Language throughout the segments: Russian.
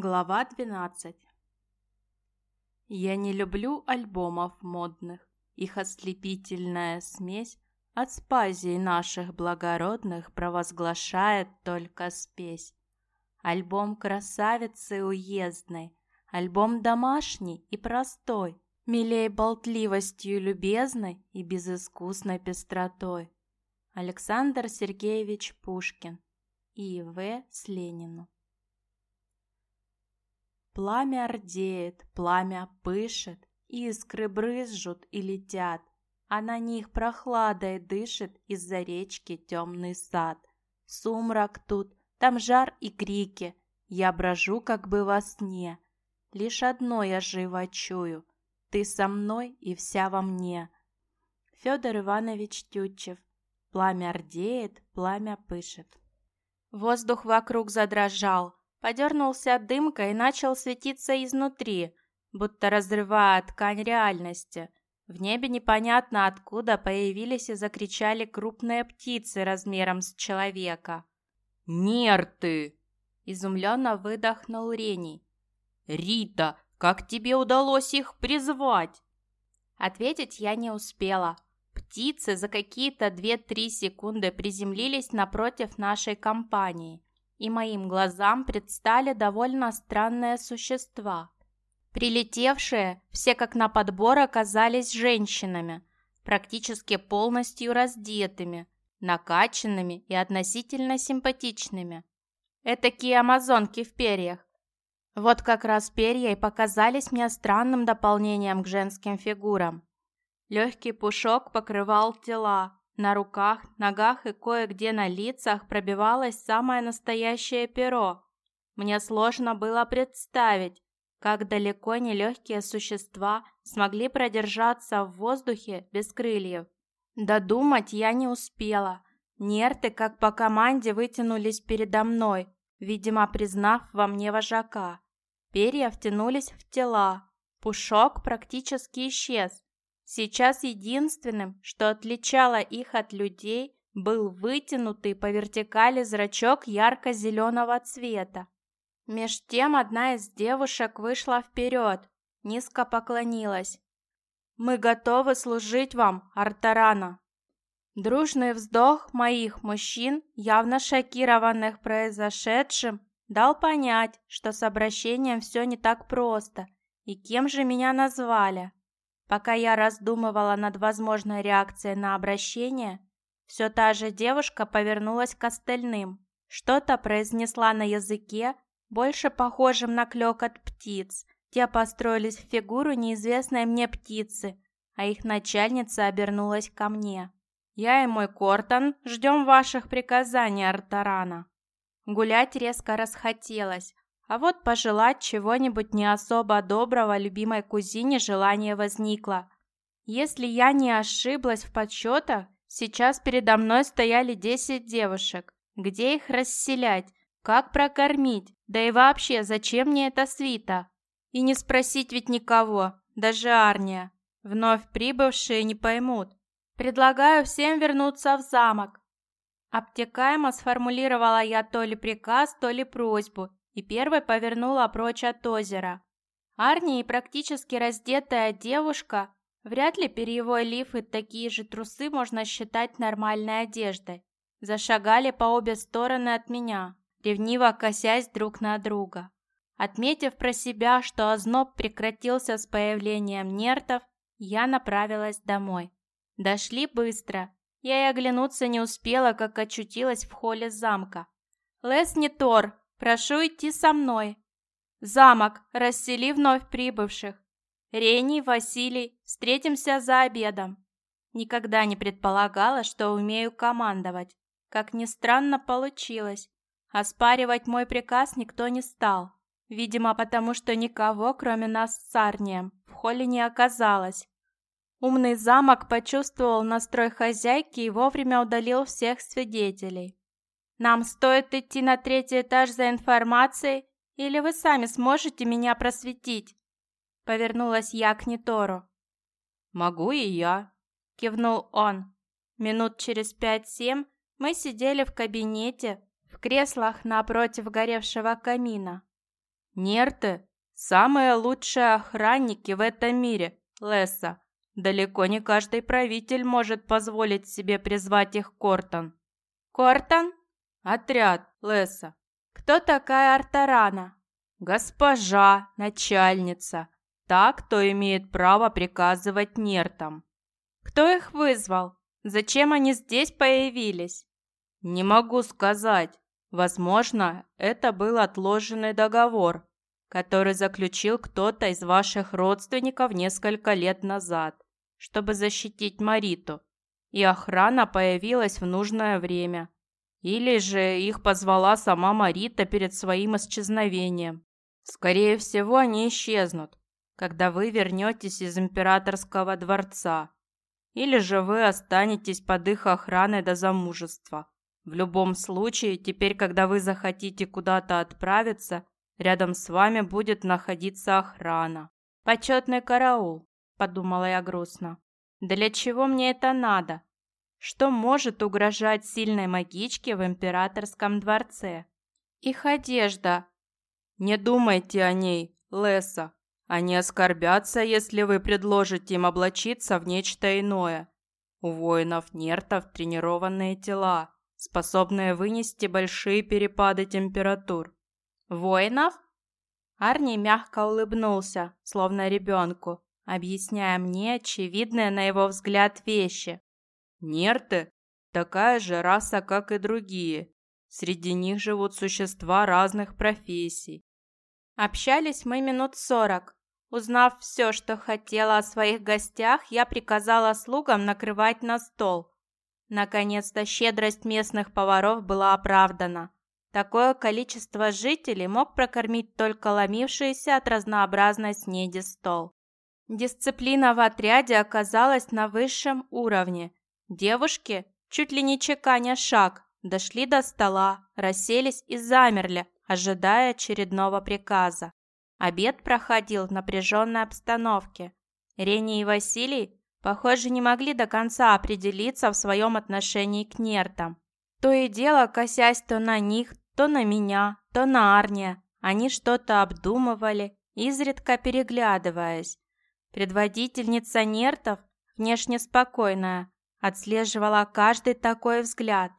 Глава 12 Я не люблю альбомов модных, Их ослепительная смесь От спазий наших благородных Провозглашает только спесь. Альбом красавицы уездной, Альбом домашний и простой, Милей болтливостью любезной И безыскусной пестротой. Александр Сергеевич Пушкин И. В. С Ленину Пламя рдеет, пламя пышет, Искры брызжут и летят, А на них прохладой дышит Из-за речки темный сад. Сумрак тут, там жар и крики, Я брожу как бы во сне. Лишь одно я живо чую, Ты со мной и вся во мне. Федор Иванович Тютчев. Пламя рдеет, пламя пышет. Воздух вокруг задрожал, Подернулся дымкой и начал светиться изнутри, будто разрывая ткань реальности. В небе непонятно откуда появились и закричали крупные птицы размером с человека. «Нерты!» – изумленно выдохнул Рений. «Рита, как тебе удалось их призвать?» Ответить я не успела. Птицы за какие-то 2-3 секунды приземлились напротив нашей компании и моим глазам предстали довольно странные существа. Прилетевшие, все как на подбор, оказались женщинами, практически полностью раздетыми, накачанными и относительно симпатичными. Этакие амазонки в перьях. Вот как раз перья и показались мне странным дополнением к женским фигурам. Легкий пушок покрывал тела, на руках, ногах и кое-где на лицах пробивалось самое настоящее перо. Мне сложно было представить, как далеко нелегкие существа смогли продержаться в воздухе без крыльев. Додумать я не успела. Нерты, как по команде, вытянулись передо мной, видимо, признав во мне вожака. Перья втянулись в тела. Пушок практически исчез, Сейчас единственным, что отличало их от людей, был вытянутый по вертикали зрачок ярко-зеленого цвета. Меж тем одна из девушек вышла вперед, низко поклонилась. «Мы готовы служить вам, Артарана!» Дружный вздох моих мужчин, явно шокированных произошедшим, дал понять, что с обращением все не так просто, и кем же меня назвали. Пока я раздумывала над возможной реакцией на обращение, все та же девушка повернулась к остальным. Что-то произнесла на языке, больше похожем на клёкот птиц. Те построились в фигуру неизвестной мне птицы, а их начальница обернулась ко мне. «Я и мой Кортон ждем ваших приказаний, Артарана». Гулять резко расхотелось, а вот пожелать чего-нибудь не особо доброго любимой кузине желание возникло. Если я не ошиблась в подсчетах, сейчас передо мной стояли 10 девушек. Где их расселять? Как прокормить? Да и вообще, зачем мне эта свита? И не спросить ведь никого, даже Арния. Вновь прибывшие не поймут. Предлагаю всем вернуться в замок. Обтекаемо сформулировала я то ли приказ, то ли просьбу и первой повернула прочь от озера. Арни и практически раздетая девушка, вряд ли перьевой лиф и такие же трусы можно считать нормальной одеждой, зашагали по обе стороны от меня, ревниво косясь друг на друга. Отметив про себя, что озноб прекратился с появлением нертов, я направилась домой. Дошли быстро. Я и оглянуться не успела, как очутилась в холле замка. «Лес не Тор!» Прошу идти со мной. Замок, рассели вновь прибывших. Рений, Василий, встретимся за обедом. Никогда не предполагала, что умею командовать. Как ни странно, получилось. Оспаривать мой приказ никто не стал. Видимо, потому что никого, кроме нас с Арнием, в холле не оказалось. Умный замок почувствовал настрой хозяйки и вовремя удалил всех свидетелей. Нам стоит идти на третий этаж за информацией, или вы сами сможете меня просветить?» Повернулась я к Нетору. «Могу и я», — кивнул он. Минут через пять-семь мы сидели в кабинете, в креслах напротив горевшего камина. Нерты – самые лучшие охранники в этом мире, Лесса. Далеко не каждый правитель может позволить себе призвать их Кортон. Кортон? Отряд, Лесса. Кто такая Артарана? Госпожа, начальница. Та, кто имеет право приказывать нертам. Кто их вызвал? Зачем они здесь появились? Не могу сказать. Возможно, это был отложенный договор, который заключил кто-то из ваших родственников несколько лет назад, чтобы защитить Мариту. И охрана появилась в нужное время. Или же их позвала сама Марита перед своим исчезновением. Скорее всего, они исчезнут, когда вы вернетесь из императорского дворца. Или же вы останетесь под их охраной до замужества. В любом случае, теперь, когда вы захотите куда-то отправиться, рядом с вами будет находиться охрана. Почетный караул, подумала я грустно. Для чего мне это надо? Что может угрожать сильной магичке в императорском дворце? Их одежда. Не думайте о ней, Леса. Они оскорбятся, если вы предложите им облачиться в нечто иное. У воинов-нертов тренированные тела способная вынести большие перепады температур. «Воинов?» Арни мягко улыбнулся, словно ребенку, объясняя мне очевидные на его взгляд вещи. «Нерты – такая же раса, как и другие. Среди них живут существа разных профессий. Общались мы минут сорок. Узнав все, что хотела о своих гостях, я приказала слугам накрывать на стол. Наконец-то щедрость местных поваров была оправдана. Такое количество жителей мог прокормить только ломившийся от разнообразной снеди стол. Дисциплина в отряде оказалась на высшем уровне. Девушки, чуть ли не чеканя шаг, дошли до стола, расселись и замерли, ожидая очередного приказа. Обед проходил в напряженной обстановке. Рени и Василий Похоже, не могли до конца определиться в своем отношении к нертам. То и дело, косясь то на них, то на меня, то на Арния, они что-то обдумывали, изредка переглядываясь. Предводительница нертов, внешне спокойная, отслеживала каждый такой взгляд.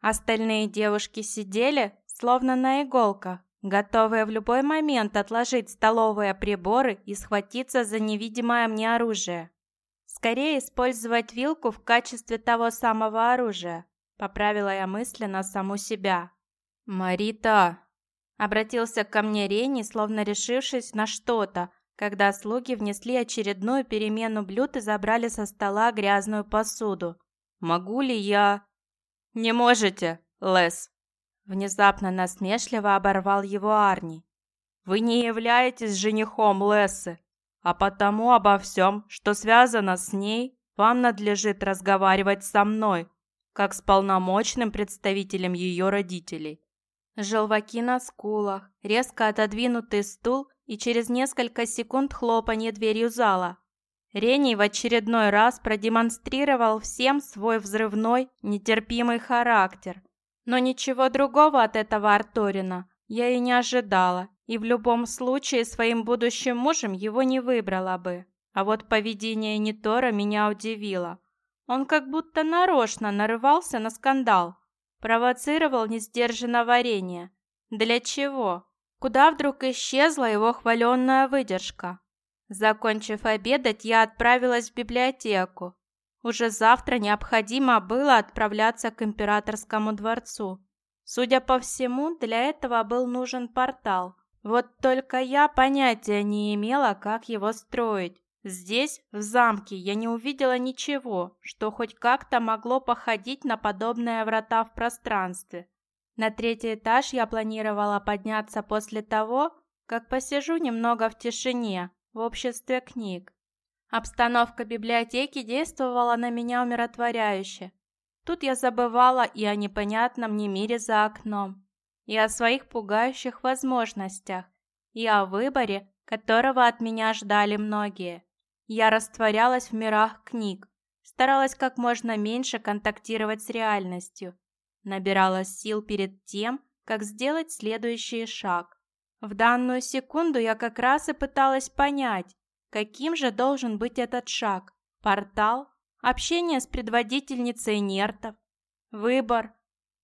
Остальные девушки сидели, словно на иголках, готовые в любой момент отложить столовые приборы и схватиться за невидимое мне оружие. Скорее использовать вилку в качестве того самого оружия, поправила я мысленно саму себя. «Марита!» Обратился ко мне Рени, словно решившись на что-то, когда слуги внесли очередную перемену блюд и забрали со стола грязную посуду. «Могу ли я...» «Не можете, Лес!» Внезапно насмешливо оборвал его Арни. «Вы не являетесь женихом Лесы а потому обо всем, что связано с ней, вам надлежит разговаривать со мной, как с полномочным представителем ее родителей. Желваки на скулах, резко отодвинутый стул и через несколько секунд хлопанье дверью зала. Рений в очередной раз продемонстрировал всем свой взрывной, нетерпимый характер. Но ничего другого от этого Арторина я и не ожидала и в любом случае своим будущим мужем его не выбрала бы. А вот поведение Нитора меня удивило. Он как будто нарочно нарывался на скандал, провоцировал несдержанное варенье. Для чего? Куда вдруг исчезла его хваленная выдержка? Закончив обедать, я отправилась в библиотеку. Уже завтра необходимо было отправляться к императорскому дворцу. Судя по всему, для этого был нужен портал, вот только я понятия не имела, как его строить. Здесь, в замке, я не увидела ничего, что хоть как-то могло походить на подобные врата в пространстве. На третий этаж я планировала подняться после того, как посижу немного в тишине, в обществе книг. Обстановка библиотеки действовала на меня умиротворяюще. Тут я забывала и о непонятном мне мире за окном и о своих пугающих возможностях, и о выборе, которого от меня ждали многие. Я растворялась в мирах книг, старалась как можно меньше контактировать с реальностью, набирала сил перед тем, как сделать следующий шаг. В данную секунду я как раз и пыталась понять, каким же должен быть этот шаг. Портал, общение с предводительницей нертов, выбор.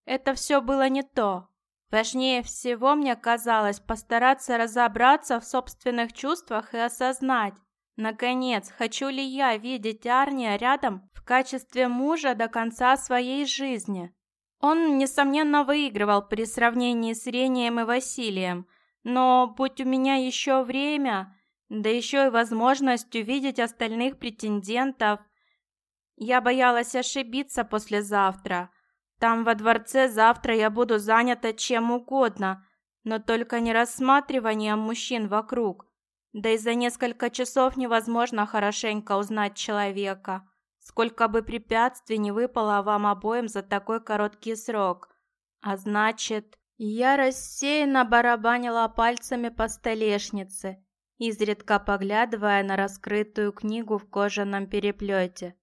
Это все было не то. Важнее всего мне казалось постараться разобраться в собственных чувствах и осознать, наконец, хочу ли я видеть Арния рядом в качестве мужа до конца своей жизни. Он, несомненно, выигрывал при сравнении с Рением и Василием, но будь у меня еще время, да еще и возможность увидеть остальных претендентов, я боялась ошибиться послезавтра – там во дворце завтра я буду занята чем угодно, но только не рассматриванием мужчин вокруг. Да и за несколько часов невозможно хорошенько узнать человека. Сколько бы препятствий не выпало вам обоим за такой короткий срок. А значит, я рассеянно барабанила пальцами по столешнице, изредка поглядывая на раскрытую книгу в кожаном переплете.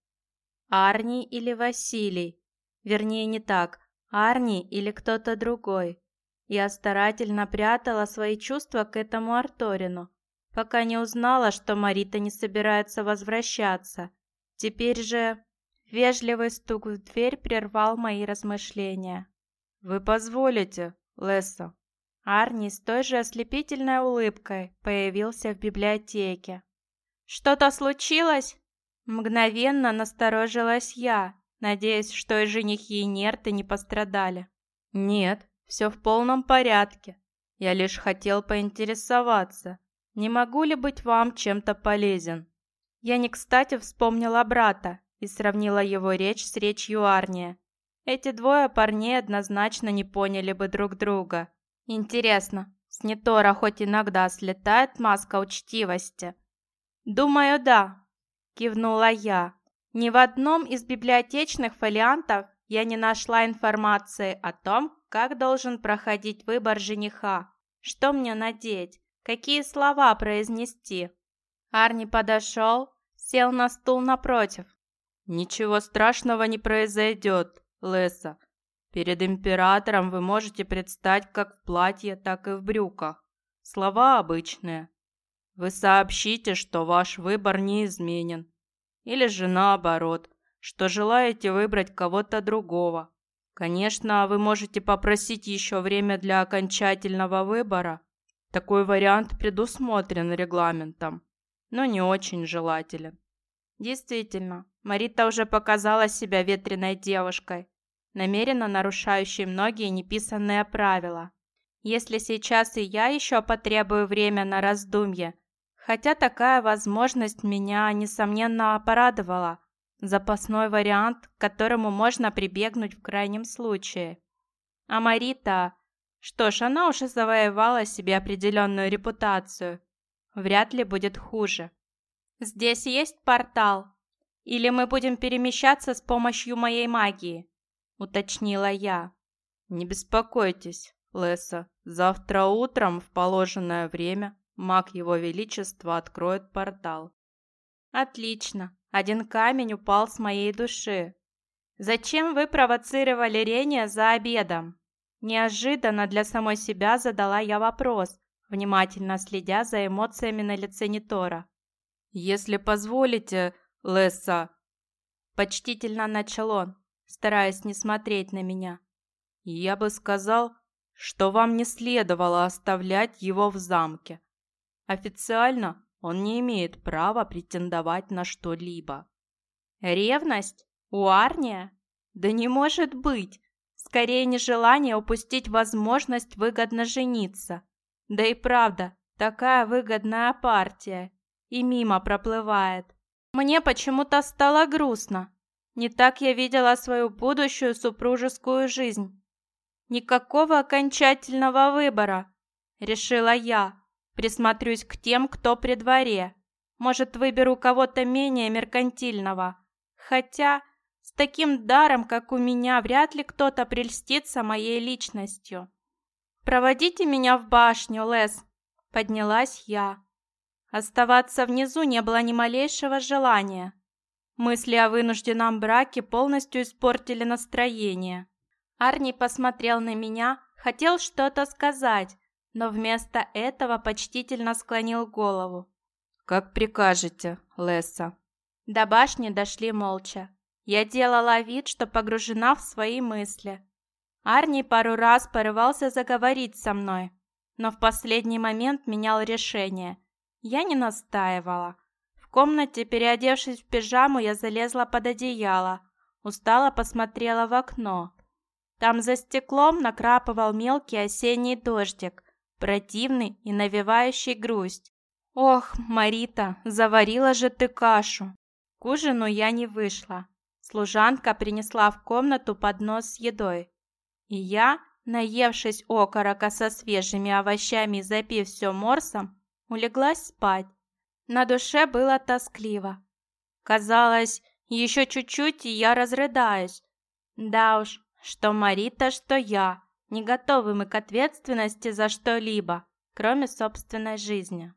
Арни или Василий? Вернее, не так. Арни или кто-то другой. Я старательно прятала свои чувства к этому Арторину, пока не узнала, что Марита не собирается возвращаться. Теперь же вежливый стук в дверь прервал мои размышления. «Вы позволите, Лесса?» Арни с той же ослепительной улыбкой появился в библиотеке. «Что-то случилось?» Мгновенно насторожилась я, надеясь, что и женихи и нерты не пострадали. Нет, все в полном порядке. Я лишь хотел поинтересоваться, не могу ли быть вам чем-то полезен. Я не кстати вспомнила брата и сравнила его речь с речью Арния. Эти двое парней однозначно не поняли бы друг друга. Интересно, с Нетора хоть иногда слетает маска учтивости? Думаю, да, кивнула я, ни в одном из библиотечных фолиантов я не нашла информации о том, как должен проходить выбор жениха, что мне надеть, какие слова произнести. Арни подошел, сел на стул напротив. «Ничего страшного не произойдет, Леса. Перед императором вы можете предстать как в платье, так и в брюках. Слова обычные. Вы сообщите, что ваш выбор не изменен, или же наоборот, что желаете выбрать кого-то другого. Конечно, вы можете попросить еще время для окончательного выбора. Такой вариант предусмотрен регламентом, но не очень желателен. Действительно, Марита уже показала себя ветреной девушкой, намеренно нарушающей многие неписанные правила. Если сейчас и я еще потребую время на раздумье, Хотя такая возможность меня, несомненно, порадовала. Запасной вариант, к которому можно прибегнуть в крайнем случае. А Марита... Что ж, она уже завоевала себе определенную репутацию. Вряд ли будет хуже. Здесь есть портал? Или мы будем перемещаться с помощью моей магии? Уточнила я. Не беспокойтесь, Леса. Завтра утром в положенное время Маг Его Величества откроет портал. Отлично. Один камень упал с моей души. Зачем вы провоцировали Рения за обедом? Неожиданно для самой себя задала я вопрос, внимательно следя за эмоциями на лице Нитора. «Если позволите, Лесса...» Почтительно начал он, стараясь не смотреть на меня. «Я бы сказал, что вам не следовало оставлять его в замке. Официально он не имеет права претендовать на что-либо. Ревность? У Арния? Да не может быть! Скорее нежелание упустить возможность выгодно жениться. Да и правда, такая выгодная партия. И мимо проплывает. Мне почему-то стало грустно. Не так я видела свою будущую супружескую жизнь. Никакого окончательного выбора, решила я, Присмотрюсь к тем, кто при дворе. Может, выберу кого-то менее меркантильного. Хотя с таким даром, как у меня, вряд ли кто-то прельстится моей личностью. «Проводите меня в башню, Лес», — поднялась я. Оставаться внизу не было ни малейшего желания. Мысли о вынужденном браке полностью испортили настроение. Арни посмотрел на меня, хотел что-то сказать, но вместо этого почтительно склонил голову. «Как прикажете, Лесса». До башни дошли молча. Я делала вид, что погружена в свои мысли. Арни пару раз порывался заговорить со мной, но в последний момент менял решение. Я не настаивала. В комнате, переодевшись в пижаму, я залезла под одеяло. Устало посмотрела в окно. Там за стеклом накрапывал мелкий осенний дождик, противный и навевающий грусть. «Ох, Марита, заварила же ты кашу!» К ужину я не вышла. Служанка принесла в комнату поднос с едой. И я, наевшись окорока со свежими овощами и запив все морсом, улеглась спать. На душе было тоскливо. Казалось, еще чуть-чуть, и я разрыдаюсь. Да уж, что Марита, что я, не готовы мы к ответственности за что-либо, кроме собственной жизни.